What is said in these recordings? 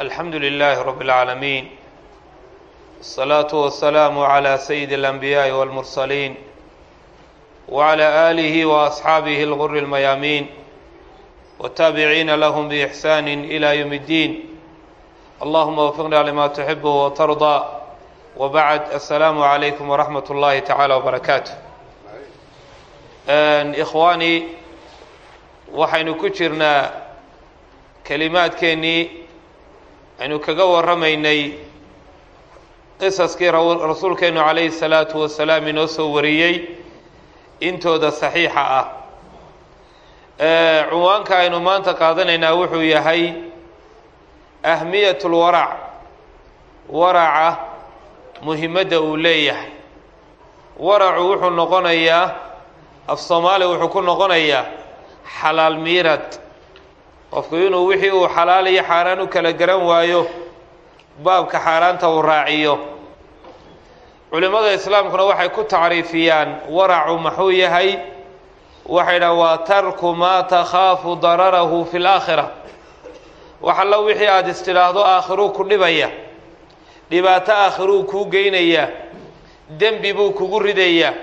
الحمد لله رب العالمين الصلاة والسلام على سيد الأنبياء والمرسلين وعلى آله وأصحابه الغر الميامين والتابعين لهم بإحسان إلى يوم الدين اللهم وفقنا لما تحب وترضى وبعد السلام عليكم ورحمة الله تعالى وبركاته إخواني waxaynu ku jirnaa kelimaadkeennii aynu kaga warramaynay qisaskii rasuulkeennu calayhi salaatu wasalaam inoo soo wariyey intooda saxiixa ah. Cunwaanka aynu maanta qaadanaynaa wuxuu yahay ahmiyat lwarac waraca muhimadda uu leeyahay. Waracu wuxuu noqonayaa af soomaaliya wuxuu ku noqonayaa xalaal miirad qofku inuu wixii uu xalaal iyo xaaraan u kala garan waayo baabka xaaraanta uu raaciyo. Culimmada islaamkuna waxay ku tacriifiyaan waracu maxuu yahay? Waxay dhaha waa tarku maa takhaafu dararahu fi laakhira wax allo wixii aada istidhaahdo aakhiruu ku dhibaya dhibaato aakhiruu kuu geynaya dembi buu kugu ridaya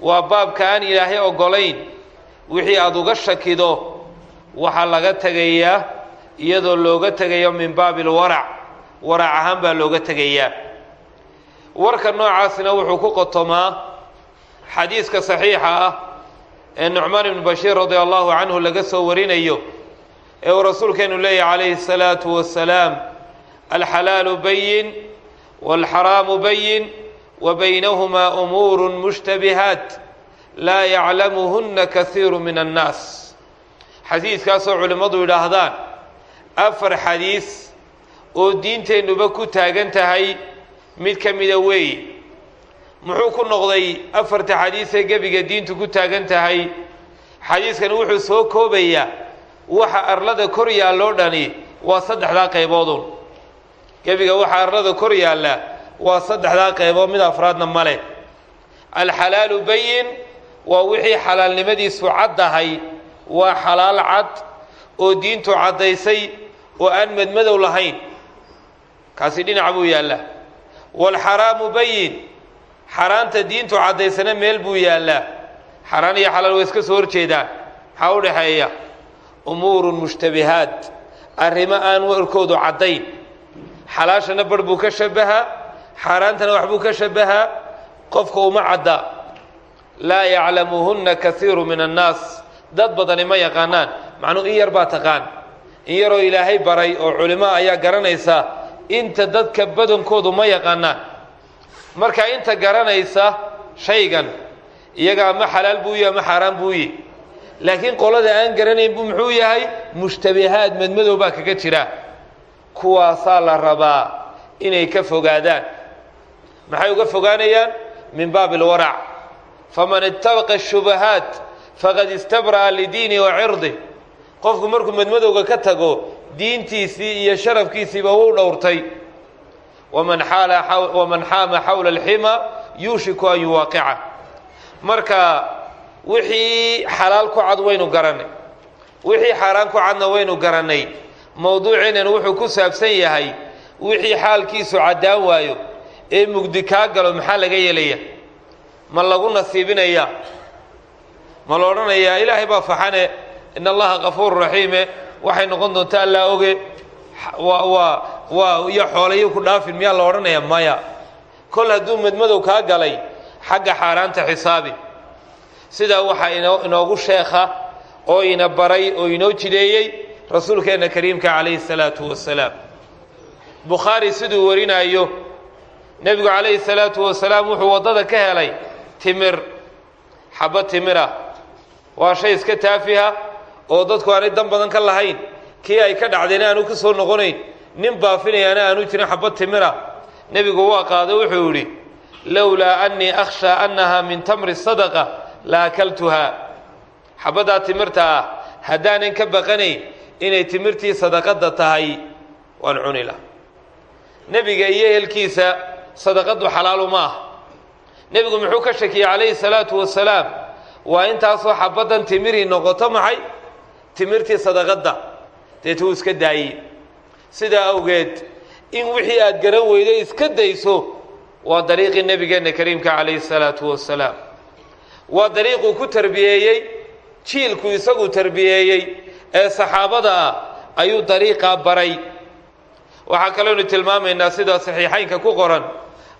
waa baabka aan ilaahay oggolayn wixii aada uga shakido waxaa laga tegayaa iyadoo looga tegayo min baabi lwarac warac ahaan baa looga tegayaa warka noocaasina wuxuu ku qotomaa xadiiska saxiixa ah ee nucmaan ibnu bashiir radia allahu canhu laga soo warinayo ee uu rasuulkeenu leeyahy calayhi الsalaatu wasalaam alxalaalu bayin wاlxaraamu bayin wa baynahumaa umuuru mushtabihaat laa yaclamuhunna kasiiru min annaas xadiiskaasoo culimmadu yidhaahdaan afar xadiis oo diinteennuba ku taagan tahay mid ka mida muxuu ku noqday afarta xadiisee gebiga diintu ku taagan tahay. Xadiiskani wuxuu soo koobayaa waxa arlada kor yaalloo dhani waa saddexdaa qayboodun gebiga waxa arlada kor yaalla waa saddexdaa qaybood mid afraadna male alxalaalu bayin waa wixii xalaalnimadiisu caddahay waa xalaal cad oo diintu caddaysay oo aan madmadow lahayn. Kaasi dhinac buu yaallaa waalxaraamu bayin xaaraanta diintu caddaysana meel buu yaallaa xaraan iyo xalaal way iska soo horjeedaan maxaa u dhexeeya? Umuurun mushtabihaat arrimo aan warkoodu caddayn. Xalaashana barh buu ka shabahaa xaaraantana wax buu ka shabahaa qofka uma cadda. Laa yaclamuhunna kasiiru min annaas dad badani ma yaqaanaan. Macnuu in yar baa taqaan. In yaroo ilaahay baray oo culimo ayaa garanaysa inta dadka badankoodu ma yaqaanaan. Marka inta garanaysa shaygan iyaga ama xalaal buu yihi ama xaaraan buu yihi laakiin qolada aan garanayn buu muxuu yahay? Mushtabihaad madmadow baa kaga jira. Kuwaasaa la rabaa inay ka fogaadaan. Maxay uga fogaanayaan? Min baabi alwarac faman ittabaqa ashubahaat faqad istabra'a lidiini wa cirdi. Qofku markuu madmadowga ka tago diintiisii iyo sharafkiisiiba wuu dhowrtay. Waman xaama xawla alxima yuushiku an yuwaaqica. Marka wixii xalaal ku cad waynu garannay wixii xaaraan ku cadna waynu garannay mowduuciinan wuxuu ku saabsan yahay wixii xaalkiisu caddaan waayo ee mugdi kaa galo maxaa laga yeelaya ma lagu nasiibinaya ma la odhanayaa ilaahay baa faxane in allaha kafuuru raxiime waxay noqon doontaa allaa oge waa waa waa iyo xoolayo ku dhaafin miyaa la odhanaya maya. Kol hadduu madmadow kaa galay xagga xaaraanta xisaabi. Sidaa waxaa ino inoogu sheekha oo ina baray oo inoo jideeyey rasuulkeenna kariimka calayhi salaatu wasalaam. Bukhaari siduu warinaayo nebigu calayhi salaatu wasalaam wuxuu waddada ka helay timir xabad timira waa shay iska taafiha oo dadku aanay dan badan ka lahayn. Kii ay ka dhacdayna aanu ka soo noqonayn nin baafinayaana aanu jirin xabad timira. Nebigu waa qaado wuxuu yidhi lowlaa annii akhshaa annahaa min tamri sadaqa la akaltuhaa. Xabaddaa timirta ah haddaanan ka baqanayn inay timirtii sadaqadda tahay waan cuni lah nebiga iyo ehelkiisa sadaqaddu xalaalu ma ah. Nebigu muxuu ka shakiyey calayhi salaatu wasalaam waa intaasoo xabaddan timirii noqoto maxay? Timirtii sadaqadda. Deetu uu iska daayey sidaa awgeed in wixii aad garan weydo iska dayso waa dariiqii nebigeenna kariimka calayhi salaatu wasalaam waa dariiquu ku tarbiyeeyey jiilku isagu tarbiyeeyey ee saxaabada ah ayuu dariiqaa baray. Waxaa kalooynu tilmaamaynaa sida saxiixaynka ku qoran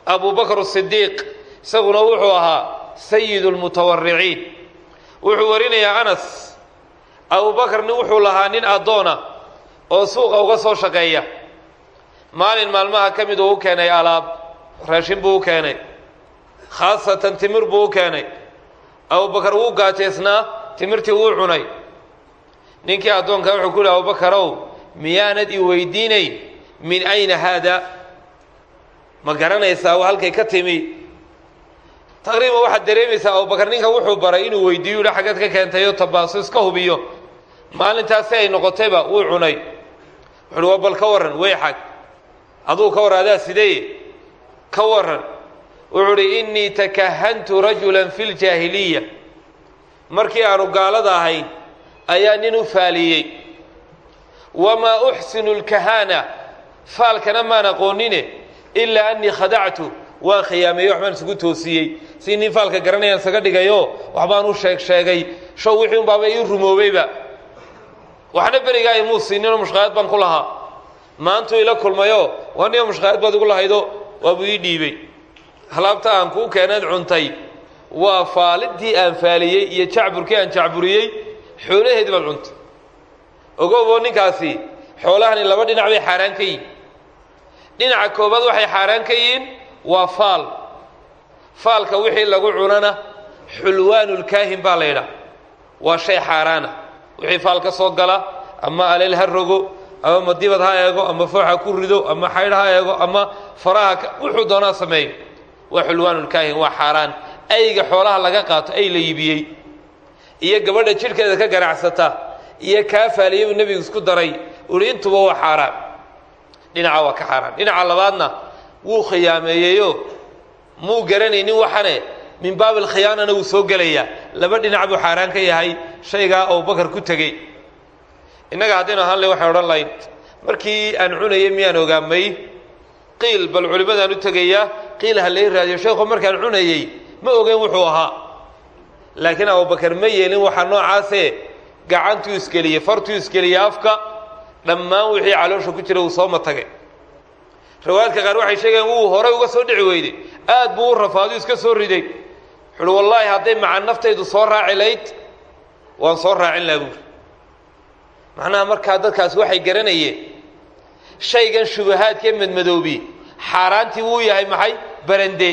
abubakr sidiiq isaguna wuxuu ahaa sayidu lmutawariciin wuxuu warinayaa anas abubakar nin wuxuu lahaa nin addoona oo suuqa uga soo shaqeeya. Maalin maalmaha ka mid uu u keenay alaab raashin buu u keenay khaasatan timir buu u keenay. Abubakar wuu gaajaysnaa timirtii wuu cunay. Ninkii addoonka wuxuu ku yihi abubakarow miyaanad i weydiinayn? Min ayna haada? Ma garanaysaa halkay ka timi taqriiban waxaad dareemaysaa abubakar ninkan wuxuu baray inuu weydiiyo yidhi xaggeed ka keentayo tabaaso iska hubiyo. Maalintaasi ay noqotayba wuu cunay. Wuxu uhi waa bal ka warran wey xag. Aduu ka warran adaa sidee? Ka warran. Wuxuu uhi innii takahantu rajulan fi ljaahiliya markii aanu gaalada ahayn ayaa nin u faaliyey. Wamaa uxsinu lkahaana? Faalkana maan aqoonine ilaa annii khadactu waan khiyaameeyey waxbaan isugu toosiyey. Si nin faalka garanayaan isaga dhigayo waxbaan u sheeg sheegay. Show wixii unbaaba ii rumoobayba waxna berigaa imuu siininoo mushqaayad baan ku lahaa. Maantuu ila kulmayo waa niyo mushqaayad baad igu lahaydo waabuu ii dhiibey halaabta aan kuu keenaad cuntay waa faalidii aan faaliyey iyo jacburkii aan jacburiyey xoolaheedii baad cuntay. Ogooboo ninkaasi xoolahani laba dhinac bay xaaraan ka yihiin dhinaca koobaad waxay xaaraan ka yihiin waa faal. Faalka wixii lagu cunana xulwaanulkaahin baa la waa shay xaaraana. Wixii faal ka soo gala ama aleel ha rogo ama madibad ha eego ama foox ku rido ama xaydh ha eego ama faraha wuxuu doonaa sameeyo waa xulwaanulkaahin waa xaaraan. Ayga xoolaha laga qaato ay la yibiyey. Iyo gabadha jidhkeeda ka ganacsata iyo kaa faaliyey buu nebigu isku daray. Uhi intuba waa xaaraan. Dhinaca waa ka xaaraan. Dhinaca labaadna wuu khiyaameeyeyo muu garanaynin waxane min baabi alkhiyaanana wuu soo gelayaa. Laba dhinac buu xaaraan ka yahay shaygaa abubakar ku tegey. Innaga haddaynu ahaan leh waxaan odhan lahayn markii aan cunayay miyaan ogaamay? Qiil bal culimmadaan u tegayaa qiil ha lay raadiyo. Sheekhu markaan cunayey ma ogeyn wuxuu ahaa. Laakiin abubakar ma yeelin waxaa noocaasee gacantuu isgeliyey fartuu isgeliyey afka dhammaan wixii caloosha ku jira uu soo matagay riwaayadka qaar waxay sheegeen wuu horay uga soo dhici weyday. Aad buu u rafaadu iska soo riday. Wuxuuhi wallaahi hadday maca naftaydu soo raaci layd waan soo raacin laha buuri macnaha markaa dadkaas waxay garanayeen shaygan shubahaadkee madmadoobi xaaraantii wuu yahay maxay? Barande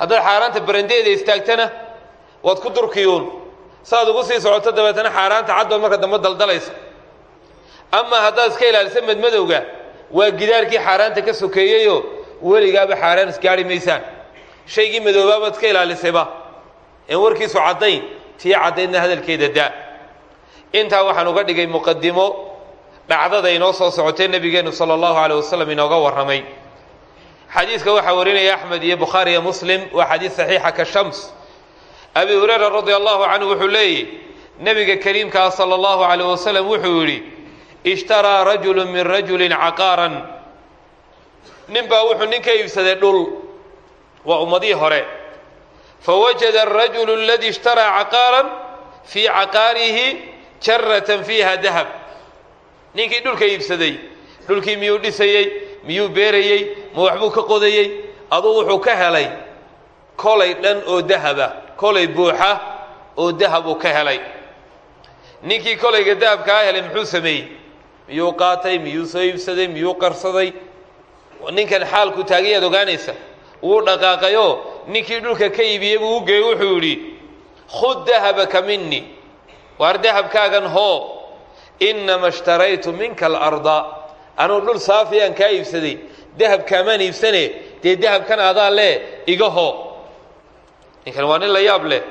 haddaad xaaraanta barandeeda istaagtana waad ku durkiyuun saaad ugu sii socoto dabeetana xaaraanta caddood marka dambe daldalaysa amaa haddaad iska ilaalisa madmadowga waa gidaarkii xaaraanta ka sokeeyeyoo weligaaba xaaraan isgaari maysaan. Shaygii madoobaabaad iska ilaalisayba een warkiisu caddayn tii caddaydna hadalkeeda daa. Intaa waxaan uga dhigay muqadimo dhacdada inoo soo socotay nebigeennu sala allahu caleyh wasalam inooga warramay. Xadiidka waxaa warinaya axmed iyo bukhaari iyo muslim waa xadiid saxiixa ka shams. Abi hurayra radia allahu canhu wuxuu leeyahy nebiga kariimkaa sala allahu caleyh wasalam wuxuu yidhi ishtaraa rajulu min rajulin caqaaran. Nin baa wuxuu nin ka iibsaday dhul. Waa ummadihii hore. Fawajada arajulu aladii ishtaraa caqaaran fii caqaarihi jaratan fiiha dahab. Ninkii dhulka iibsaday dhulkii miyuu dhisayey miyuu beerayey ma waxbuu ka qodayey aduu wuxuu ka helay kolay dhan oo dahaba kolay buuxa oo dahab uu ka helay. Ninkii kolayga dahabkaa helay muxuu sameeyey miyuu qaatay miyuu soo iibsaday miyuu qarsaday? Ninkan xaalku taagayaad ogaanaysa wuu dhaqaaqayoo ninkii dhulka ka iibiyey buu u geeyey wuxuu yidhi khud dahabaka minii waar dahabkaagan hoo innama ishtaraytu minka alarda. Anuu dhul saafiyaan kaa iibsaday. Dahabkaamaan iibsane dee dahabkan adaa lee iga hoo ninkan waa nin la yaab leh.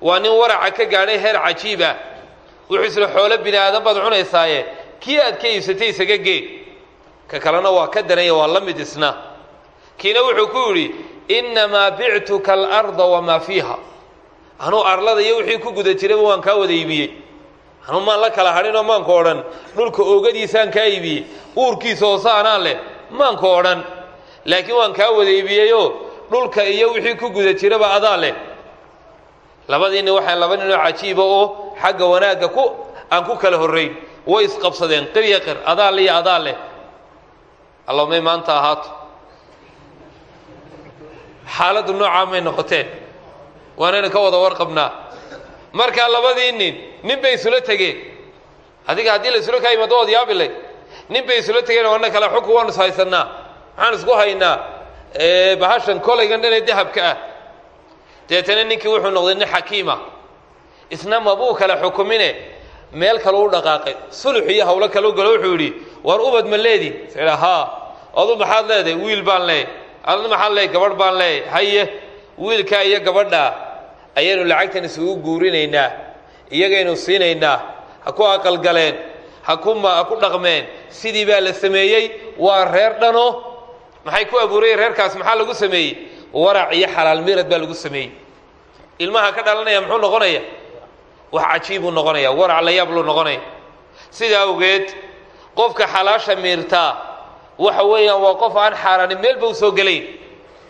Waa nin waraca ka gaadhay heer cajiib ah. Wuxuu isla xoolo bini aadan baad cunaysaaye kii aad ka iibsatay isaga gee? Ka kalena waa ka danaya waa la mid isna. Kiina wuxuu ku yidhi innamaa bictuka alarda wamaa fiiha. Anuu arlada iyo wixii ku guda jirayba waan kaa wada iibiyey. Anuu maan la kala hadhinoo maanku odhan dhulka oogadiisaan kaa iibiyey uurkiisa hoose anaa leh maanku odhan. Laakiin waan kaa wada iibiyeyoo dhulka iyo wixii ku guda jiraba adaa leh. Labadiinni waxaa laba ninoo cajiiba oo xagga wanaagga ku aan ku kala horrayn way isqabsadeen qirya qir adaa le iyo adaa leh. Allomay maanta ahaato. Xaaladdu noocaa may noqoteen. Waanaynu ka wada warqabnaa markaa labadii nin nin bay isula tegeen. Adiga haddii la isula kaa yimaado waad yaabilay nin bay isula tegeen wana kale xugku waanu is haysannaa maxaan isku haynaa bahashan kolaygan dhanee dahabka ah. Deetana ninkii wuxuu noqday nin xakiima. Isna mabuu kale xukumine meel kale u dhaqaaqay. Sulux iyo hawlo kale u galo wuxuu yidhi war ubad ma leedi? Haa. Adu maxaad leedahay? Wiil baan leeyahy adna maxaad leeyahy gabadh baan leeyahy haye wiilkaa iyo gabadhaa ayaynu lacagtan isugu guurinaynaa iyagaynu siinaynaa. Ha ku aqalgaleen ha ku ma ha ku dhaqmeen. Sidii baa la sameeyey waa reer dhano. Maxay ku abuurayeen reerkaas? Maxaa lagu sameeyey? Warac iyo xalaal miirad baa lagu sameeyey. Ilmaha ka dhalanaya muxuu noqonaya wax cajiibuu noqonaya warac la yaab luu noqonaya sidaa awgeed qofka xalaasha miirtaa waxa weeyaan waa qof aan xaaraanin meelba u soo gelayn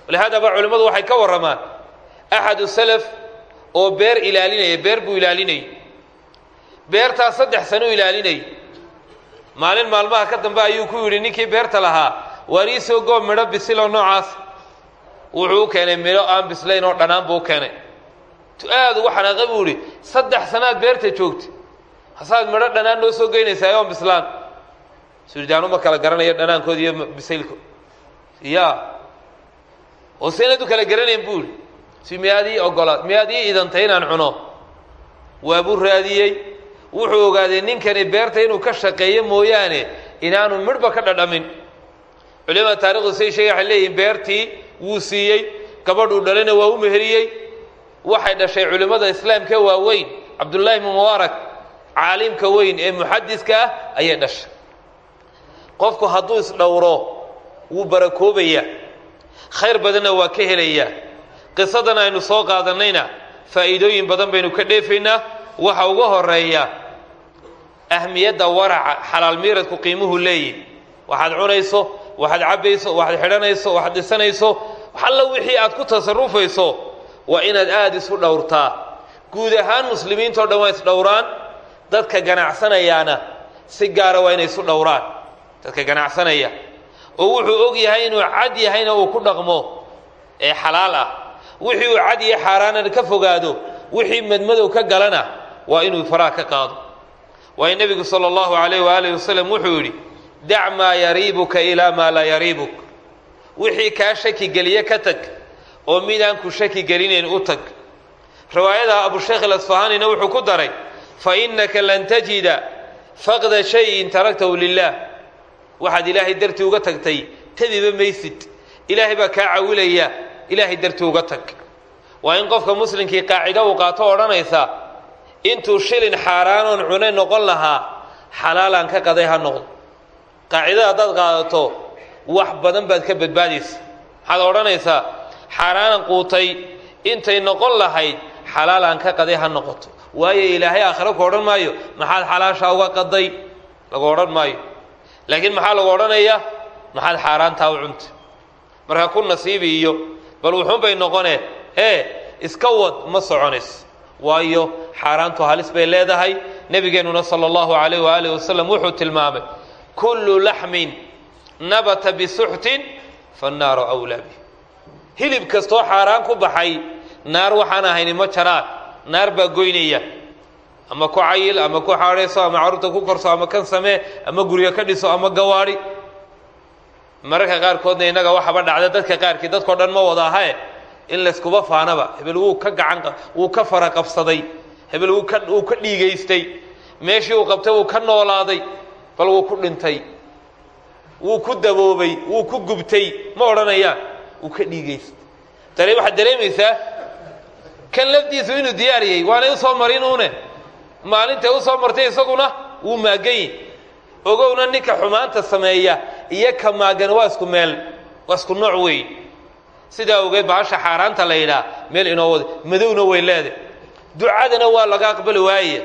walihaadaba culimmadu waxay ka warramaan. Axadu salaf oo beer ilaalinaya beer buu ilaalinayay. Beertaas saddex sano u ilaalinayay. Maalin maalmaha ka dambe ayuu ku yidhi ninkii beerta lahaa waar ii soo goob midho bisiloo noocaas? Wuxuu u keenay midho aan bislayn oo dhanaan buu u keenay tu aad ugu xanaaqa buu idhi saddex sanaad beerta joogta hasaad midho dhanaan noo soo geynaysaa oon bislaan. Suudaanuma kala garanayo dhanaankood iyo bisaylko ya oo seenadu kala garanayn buu si miyaad ii ogolaad miyaad ii idantay inaan cuno. Waabuu raadiyey. Wuxuu ogaaday ninkani beerta inuu ka shaqeeyo mooyaane inaanu midhba ka dhadhamin. Culimada taarikhdu say sheegay waxay leeyihiin beertii wuu siiyey gabadhuu dhalina waa u meheriyey waxay dhashay culimmada islaamka waaweyn cabdullaahi ibnu mubaarak caalimka weyn ee muxadiska ah ayay dhashay. Qofku hadduu isdhowro wuu barakoobayaa khayr badanna waa ka helayaa qisadan aynu soo qaadannayna faa'iidooyin badan baynu ka dheefaynaa. Waxa uga horreeya ahmiyadda waraca xalaal miiradku qiimuhu leeyihi waxaad cunayso waxaad cabbayso waxaad xidhanayso waxaad dhisanayso alla wixii aad ku tasarufayso waa inaad aada isu dhowrtaa. Guud ahaan muslimiintao dhan waa isdhowraan dadka ganacsanayaana si gaara waa inay isu dhowraan. Dadka ganacsanaya. Oo wuxuu og yahay inuu cad yahayna uu ku dhaqmo ee xalaal ah. Wixii uu cad iyo xaaraanana ka fogaado wixii madmadow ka galana waa inuu faraha ka qaado. Waayo nebigu sala allahu calayh waaalih wasalam wuxuu yidhi dac maa yariibuka ilaa maa laa yariibuk. Wixii kaa shaki geliye ka tag oo midaan ku shaki gelinayn u tag. Riwaayada abusheekh alasfahanina wuxuu ku daray fa innaka lan tajida faqda shayin taraktahu lilah waxaad ilaahay dartii uga tagtay tadiba maysid. Ilaahay baa kaa cawilaya ilaahay dartii uga tag. Waa in qofka muslimkii qaacido uu qaato odhanaysa intuu shilin xaaraanoon cunay noqon lahaa xalaalaan ka qaday ha noqdo. Qaacidada haddaad qaadato wax badan baad ka badbaadaysa. Waxaad odhanaysaa xaaraanan quutay intay noqon lahayd xalaalaan ka qaday ha noqoto. Waayo ilaahay aakhiro ku odhan maayo maxaad xalaashaa uga qaday? Lagu odhan maayo. Laakiin maxaa lagu odhanayaa maxaad xaaraantaa u cuntay marka ku nasiibi iyo bal wuxuun bay noqonee ee iska wad ma soconayso waayo xaaraantu halis bay leedahay. Nebigeennuna sala allahu calayh waaalih wasalam wuxuu tilmaamay kullu laxmin nabata bisuxtin fannaaru awlaa bih hilib kastoo xaaraan ku baxay naar waxaan ahayni ma jaraan naar baa goynaya. Ama ku cayil ama ku xaadhayso ama carruurta ku korso ama kan samee ama guryo ka dhiso ama gawaadhi mararka qaarkoodna innaga waxaba dhacda dadka qaarkii dadkao dhan ma wada ahae in layskuba faanaba hebel wuu ka gacan wuu ka fara qabsaday hebel wuu ka wuu ka dhiigaystay. Meeshii uu qabtay wuu ka noolaaday bal wuu ku dhintay. Wuu ku daboobay wuu ku gubtay ma odhanayaan wuu ka dhiigaystay dare waxaad dareemaysaa kan lafdiisu inuu diyaariyey waanay u soo marin uune. Maalintay u soo martay isaguna wuu maaganyi ogowna ninka xumaanta sameeya iyo ka maagan waa isku meel waa isku nooc weey. Sidaa ogeed bahasha xaaraanta la yidhaah meel inoo wada madowna way leedahay. Ducadana waa laga aqbali waaya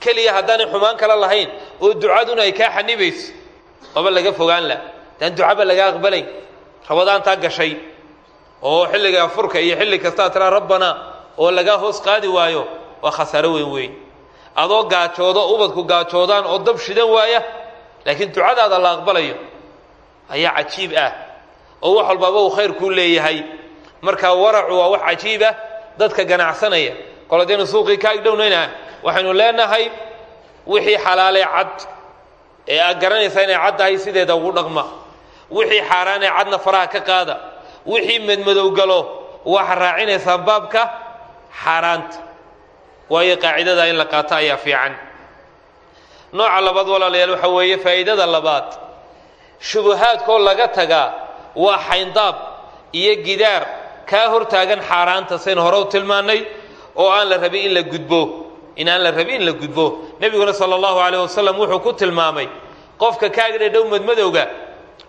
keliya haddaanay xumaan kale lahayn oo ducaduna ay kaa xanibayso oba laga fogaan la. Daan ducaba laga aqbalay rabadaantaa gashay oo xilliga furka iyo xilli kastaa tiraa rabbana oo laga hoos qaadi waayo waa khasaaro weyn weyn. Adoo gaajoodo ubadku gaajoodaan oo dab shidan waaya laakiin ducadaada la aqbalayo ayaa cajiib ah oo wax walbaaba uu khayr kuu leeyahay. Marka waracu waa wax cajiib ah dadka ganacsanaya kol haddaynu suuqii ka agdhownayna waxaynu leenahay wixii xalaalee cad ee aad garanaysaa inay cad tahay sideeda ugu dhaqma wixii xaaraanee cadna faraha ka qaada wixii madmadow galo waxaa raacinaysaan baabka xaaraanta. Waayo qaacidada in la qaato ayaa fiican. Nooca labaad walaalayaal waxa weeye faa'iidada labaad. Shubahaadkoo laga tagaa waa xayndaab iyo gidaar. Kaa hor taagan xaaraanta sayn hore u tilmaannay oo aan la rabin in la gudbo in aan la rabin in la gudbo. Nebiguna sala allahu calayh wasalam wuxuu ku tilmaamay qofka kaagdhe dhow madmadowga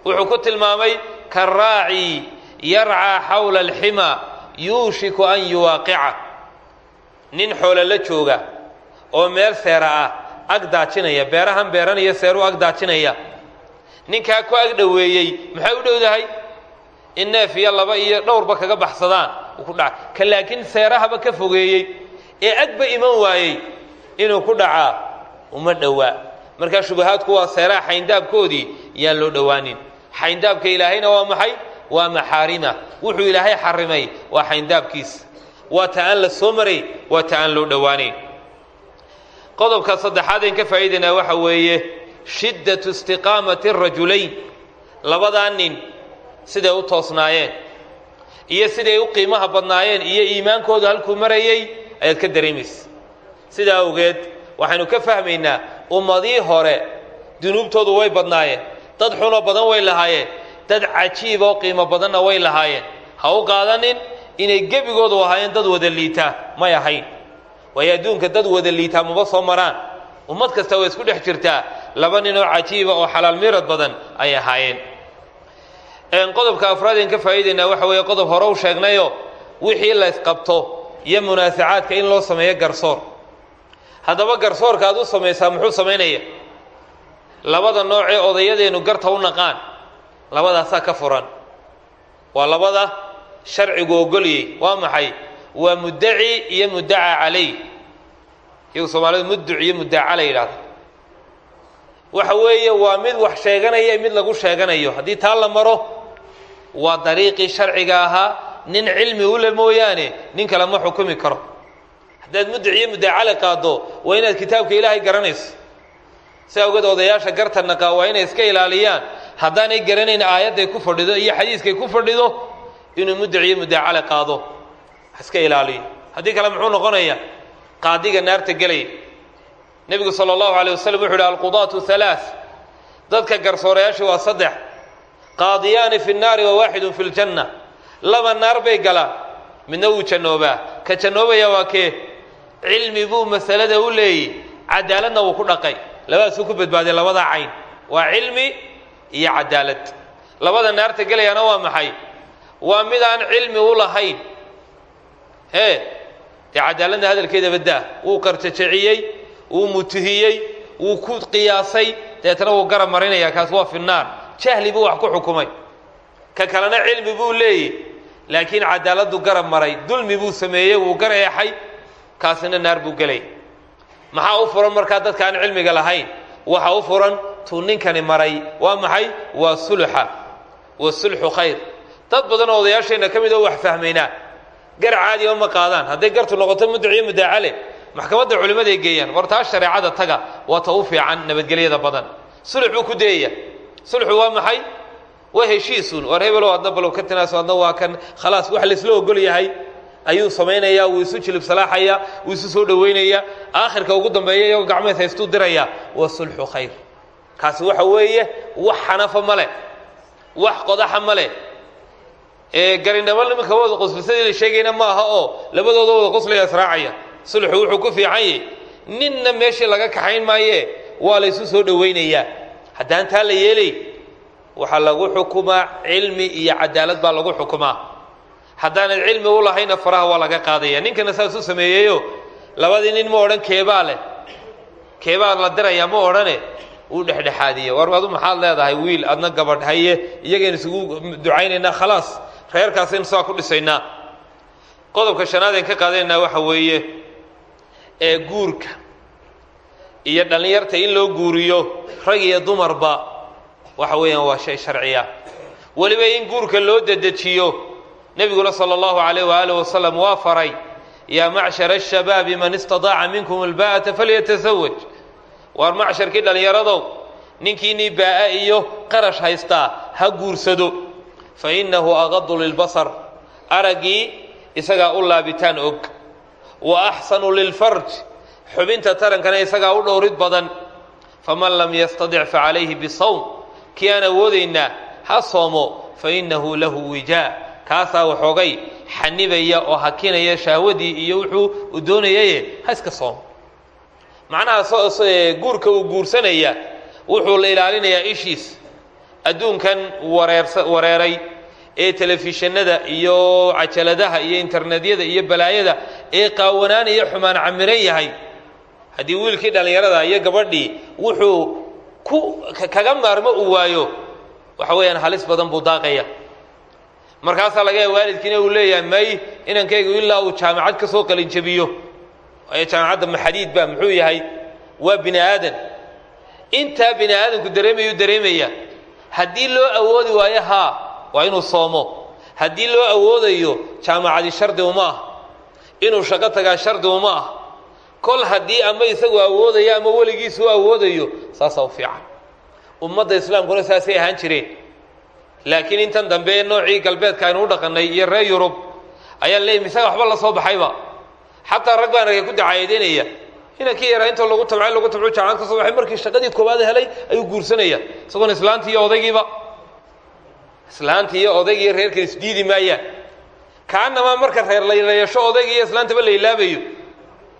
wuxuu ku tilmaamay karaaci yarcaa xawla alxima yuushiku an yuwaaqica. Nin xoolo la jooga oo meel seera ah ag daajinaya beerahan beeranaya seeruu ag daajinaya. Ninkaa ku ag dhoweeyey maxay u dhowdahay? In neef iyo laba iyo dhowrba kaga baxsadaan. Ku dhaca ka laakiin seerahaba ka fogeeyey ee agba iman waayey inuu ku dhacaa uma dhowaa. Markaa shubahaadku waa seeraha xayndaabkoodii yaan loo dhowaanin xayndaabka ilaahayna waa maxay? Waa maxaarima. Wuxuu ilaahay xarimay waa xayndaabkiisa waa ta aan la soo maray waa ta aan loo dhowaanayn qodobka saddexaad een ka faa'iidaynaa waxa weeye shiddatu istiqaamati rajulayn. Labadaa nin siday u toosnaayeen iyo siday u qiimaha badnaayeen iyo iimaankoodu halkuu marayey ayaad ka dareemaysa. Sidaa awgeed waxaynu ka fahmaynaa ummadii hore dunuubtoodu way badnaayeen dad xunoo badan way lahaayeen. Dad cajiib oo qiimo badanna way lahaayeen. Ha u qaadanin inay gebigoodu ahaayeen dad wada liitaa may ahayn. Waayo adduunka dad wada liitaa maba soo maraan. Ummad kasta way isku dhex jirtaa. Laba nin oo cajiiba oo xalaal miirad badan ay ahaayeen. Qodobka afraad een ka faa'iidaynaa waxa weeye qodob hore u sheegnayo wixii la ysqabto iyo munaasacaadka in loo sameeyo garsoor. Haddaba garsoorka aad u samaysaa muxuu samaynaya labada noocee odayadeennu garta u naqaan labadaasaa ka furan. Waa labada sharcigu ogolyey waa maxay? Waa muddaci iyo muddaca calay. Iyagu soomaalidu mudduc iyo muddaca la yidhahda waxa weeye waa mid wax sheeganaya mid lagu sheeganayo. Haddii taa la maro waa dariiqii sharciga ahaa. Nin cilmi ule mooyaane nin kale ma xukumi karo. Haddaad mudduc iyo muddacale qaaddo waa inaad kitaabka ilaahay garanayso si awgeed odayaasha garta naqaa waa inay iska ilaaliyaan. Haddaanay garanayn aayadday ku fadhido iyo xadiiskay ku fadhido inuu mudduc iyo muddacale qaado. Iska ilaaliyo. Haddii kale muxuu noqonaya qaadiga naarta gelaya nebigu sala allahu alay wasalam wuxu uhi alqudaatu halaa dadka garsoorayaasha waa saddex. Qaadiyaani fi nnaari wa waaxidun fi ljanna laba naar bay galaan midna wuu jannoobaa. Ka jannoobaya waa kee? Cilmi buu masalada u leeyey cadaaladna wuu ku dhaqay labadaasuu ku badbaaday labadaa cayn. Waa cilmi iyo cadaalad. Labada naarta gelayaana waa maxay? Waa mid aan cilmi u lahayn. Hee dee cadaaladna hadalkeeda baddaa wuu qarjajeciyey wuu mutuhiyey wuu ku qiyaasay deetana wuu garab marinaya kaas waa fi jahli buu wax ku xukumay. Ka kalena cilmi buu leeyahy laakiin cadaaladdu garab maray dulmi buu sameeyey wuu gareexay kaasina naar buu gelay maxaa u furan markaa dadka aan cilmiga lahayn? Waxa u furan tuu ninkani maray. Waa maxay? Waa suluxa wasulxu khayr. Dad badan oo odayaasheenna ka oo wax fahmaynaa gar caadi oo ma qaadaan. Hadday gartu noqoto mudduc iyo mudaacale maxkamadda culimmaday geeyaan. War taa taga waa ta fiican nabadgelyada badan. Sulux buu ku dayaya sulxu waa maxay? Waa heshiisun. War hebelow adna balow ka tinaaso adna waa kan. Khalaas wax laysla ogol yahay ayuu samaynayaa wuu isu jilib salaaxaya wuu isu soo dhowaynaya aakhirka ugu dambeeya iyagoo gacmeed haystuu diraya waa sulxu khayr. Kaasi waxa weeye wax xanafa ma wax qodaxa ma leh. Ee garinamo nimanka wada qoslisadii la sheegayna ma aha oo labadooda wada qoslaya israacaya sulxu wuxuu ku fiican yahy ninna meeshii laga kaxayn maaye waa la ysu soo dhowaynayaa haddaan taa la yeelay waxaa lagu xukumaa cilmi iyo cadaalad baa lagu xukumaa haddaanad cilmi u lahayna faraha waa laga qaadaya. Ninkana saas u sameeyeyo labadii nin ma odhan keebaa leh. Keebaa la dirayaa ma odhane uu dhexdhexaadiye war adu maxaad leedahay wiil adna gabadh haye iyagaynu isugu ducaynaynaa khalaas. Reerkaasaynu saa ku dhisaynaa qodobka shanaad een ka qaadanaynaa waxa weeye ee guurka iyo dhallinyarta in loo guuriyo rag iyo dumarba waxa weeyaan waa shay sharciya. Weliba in guurka loo dedejiyo nebiguna sala allahu calayh waaalih wasalam waa faray yaa macshara ashabaabi man istadaaca minkum alba'ata falyatasawaj waar macsharkii dhallinyaradow ninkiinii baa'a iyo qarash haystaa ha guursado. Fa innahu aqadu lilbasar araggii isagaa u laabitaan og. Wa axsanu lilfarj xubinta tarankana isagaa u dhowrid badan. Faman lam yastadic facalayhi bisawm kii aan awoodaynaa ha soomo fa innahu lahu wijaa kaasaa waxoogay xanibaya oo hakinaya shahwadii iyo wuxuu u doonayaye ha iska soomo macnaha guurka uu guursanaya wuxuu la ilaalinayaa ishiis. Adduunkan wareersa wareeray ee telefishinada iyo cajaladaha iyo internetyada iyo balaayada ee qaawanaan iyo xumaan camiran yahay. Haddii wiilkii dhallinyarada iyo gabadhii wuxuu ku kaga maarmo uu waayo waxa weeyaan halis badan buu daaqaya markaasaa laga yaaba waalidkiina uu leeyahay may inankaygu ilaa uu jaamacad ka soo qalinjabiyo jaamacadda maxadiid ba muxuu yahay? Waa bini aadan. Intaa bini aadamku dareemayuu dareemaya haddii loo awoodi waayo haa waa inuu soomo. Haddii loo awoodayo jaamacadi shardi uma ah. Inuu shaqo tagaa shardi uma ah. Kol haddii ama isagu awoodayo ama weligiisu u awoodayo saasaa u fiican. Ummadda islaamkuna saasay ahaan jireen laakiin intan dambe noocii galbeedka aynu u dhaqannay iyo reer yurub ayaa leeyay misaga waxba la soo baxayba? Xataa rag baan argay ku dacaayadeynaya inankii yaraa intoo lagu tabcay lagu tabco jaamacad ka soo baxay markii shaqadii koowaad helay ayuu guursanaya. Isagoon islaantii iyo odaygiiba. Islaantii iyo odaygiiyo reerkan isdiidi maayaan. Kaanamaa marka reer la yeesho odayga iyo islaantaba la ilaabayo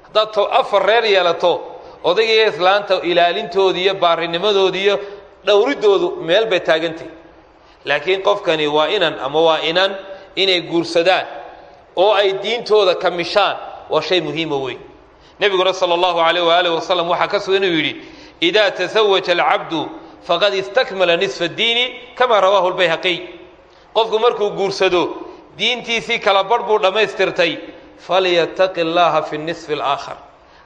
haddaad to afar reer yeelato odayga iyo islaanta ilaalintooda iyo baarinimadooda iyo dhowridoodu meel bay taagantay laakiin qofkani waa inan ama waa inan inay guursadaan oo ay diintooda kamishaan waa shay muhiima weyn. Nebiguna sala allahu calayh waaalih wasalam waxaa ka sugan inuu yidhi idaa tasawaja alcabdu faqad istakmala nisfa addiini kamaa rawaahu lbayhaqiy qofku markuu guursado diintiisii kala barh buu dhammaystirtay falyattaqi llaha fi nisfi alaakhar.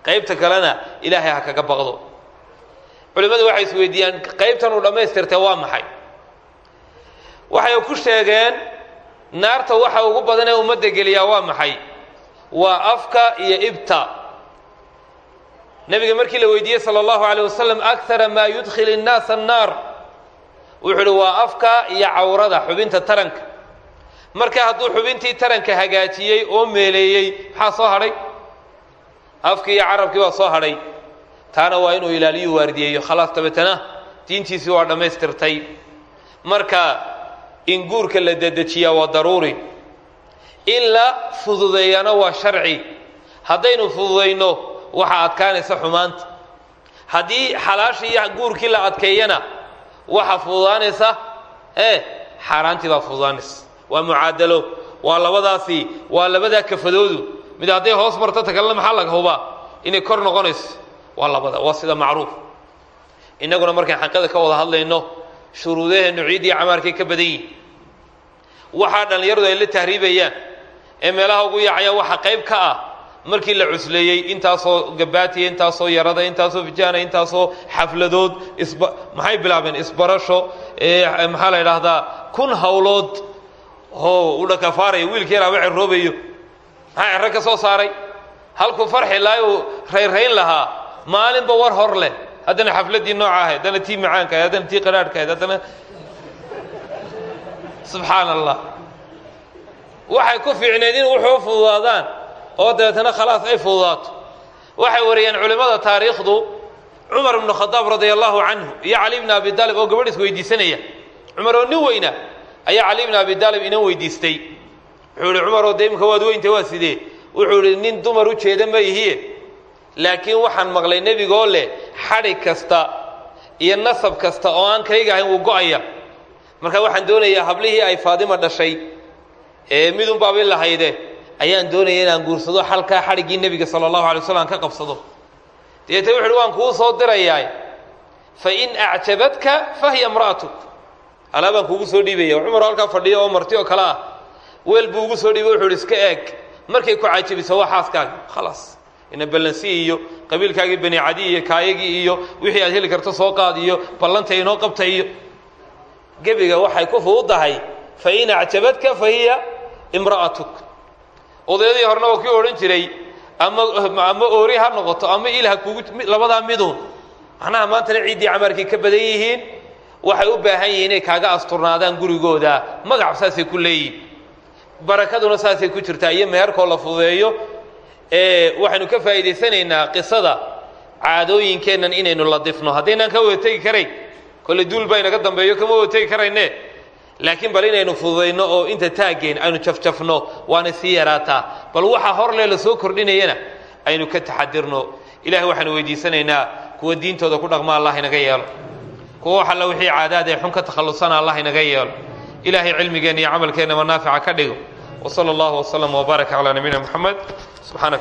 Qaybta kalena ilaahay ha kaga baqdo. Culimmadu waxay is weydiiyaan qaybtan uu dhammaystirtay waa maxay waxay ku sheegeen naarta waxa ugu badan ee ummadda geliyaa waa maxay? Waa afka iyo ibta. Nebiga markii la weydiiyey sala allahu calayh wasalam akara maa yudkhil innaasa annaar. Wuxuu uhi waa afka iyo cawrada xubinta taranka. Marka hadduu xubintii taranka hagaajiyey oo meeleeyey maxaa soo hadhay? Afkii iyo carabkii baa soo hadhay. Taana waa inuu ilaaliyu waardiyeeyo khalaas dabeetana diintiisii waa dhammaystirtay. Marka in guurka la dedejiyaa waa daruuri. In la fududeeyana waa sharci. Haddaynu fududayno waxaa adkaanaysa xumaanta. Haddii xalaashii iyo guurkii la adkeeyana waxaa fududaanaysa ee xaaraantii baa fududaanaysa. Waa mucaadalo waa labadaasi waa labadaa kafadoodu. Mid hadday hoos marto ta kalena maxaa laga hubaa? Inay kor noqonayso. Waa labada waa sida macruuf. Innaguna markaan xaqada ka wada hadlayno shuruudaheennu ciiddii camaarkay ka badan waxaa dhallinyaradu ay la tahriibayaan ee meelaha ugu yaacayaan waxaa qayb ka ah markii la cusleeyey intaasoo gabaatiya intaasoo yarada intaasoo fijaana intaasoo xafladood isba maxay bilaabeen? Isbarasho. Maxaa la idhaahdaa kun hawlood oo u dhakafaaraya wiilka yaraaba ceroobayo maxaa cerro ka soo saaray? Halkuu farxi lahay uu raynrayn lahaa. Maalinba war hor leh. Haddana xafladdii nooca ahayd haddana tii macaanka ahayd haddana tii qadhaadhka ahayd haddana subxaana allah waxay ku fiicneed in wuxuu u fududaadaan oo dabeetana khalaas ay fududaato. Waxay wariyeen culimmada taariikhdu cumar ibnu khadaab radia allahu canhu iyo cali bni abi daalib oo gabadh is weydiisanaya. Cumar oo nin weyna ayaa cali bni abi daalib inan weydiistay. Wuxuu ihi cumar oo de imika waad weynta waa sidee? Wuxuu ihi nin dumar u jeeda ma ihiye laakiin waxaan maqlay nebigoo leh xadhig kasta iyo nasab kasta oo aan kayga ahayn wuu go'aya marka waxaan doonayaa hablihii ay faadima dhashay ee midunbaabay lahayde. Ayaan doonaya inaan guursado xalkaa xadhiggii nebiga sala allahu alay waslam aan ka qabsado. Dabeete wuxu waan kuu soo dirayaa. Fain acjabadka fahiya imra'atuk. Alaabaan kuugu soo dhiibaya. Cumar halkaa fadhiya oo marti oo kale ah. Weel buu ugu soo dhiibay wuxuu ihi iska eeg. Markay ku cajabiso waa xaaskaaga khalaas ina ballansi iyo qabiilkaagii bani cadi iyo kaayagii iyo wixii aad heli karto soo qaad iyo ballanta inoo qabta iyo gebiga waxay ku fuudahay fain acjabadka fahiya imra'atuk. Odaydii horena waa kii odhan jiray ama ama oori ha noqoto ama il ha kugu labadaa miduun macnaha maantana ciiddii camarkay ka badan yihiin waxay u baahan yihiin inay kaaga asturnaadaan gurigooda magac saasay ku leeyihiin barakaduna saasay ku jirtaa iyo meherkoo la fudeeyo waxaynu ka faa'iidaysanaynaa qisada caadooyinkeennan inaynu ladifno haddaynaan ka wada tegi kolle duul baa inaga dambeeyo kama wategi karayne. Laakiin bal inaynu fududayno oo inta taageen aynu jafjafno waana sii yaraataa bal waxa horlee la soo kordhinayana aynu ka taxadirno. Ilahay waxaanu weydiisanaynaa kuwa diintooda ku dhaqma allah inaga yeelo. Kuwa wax alla wixii caadaad ee xun ka takhallusana allah inaga yeelo. Ilaahay cilmigeena iyo camalkeenaba naafica ka dhigo. Wa sala allahu wslam wbaarak calaa nabiyina moxamed subxaana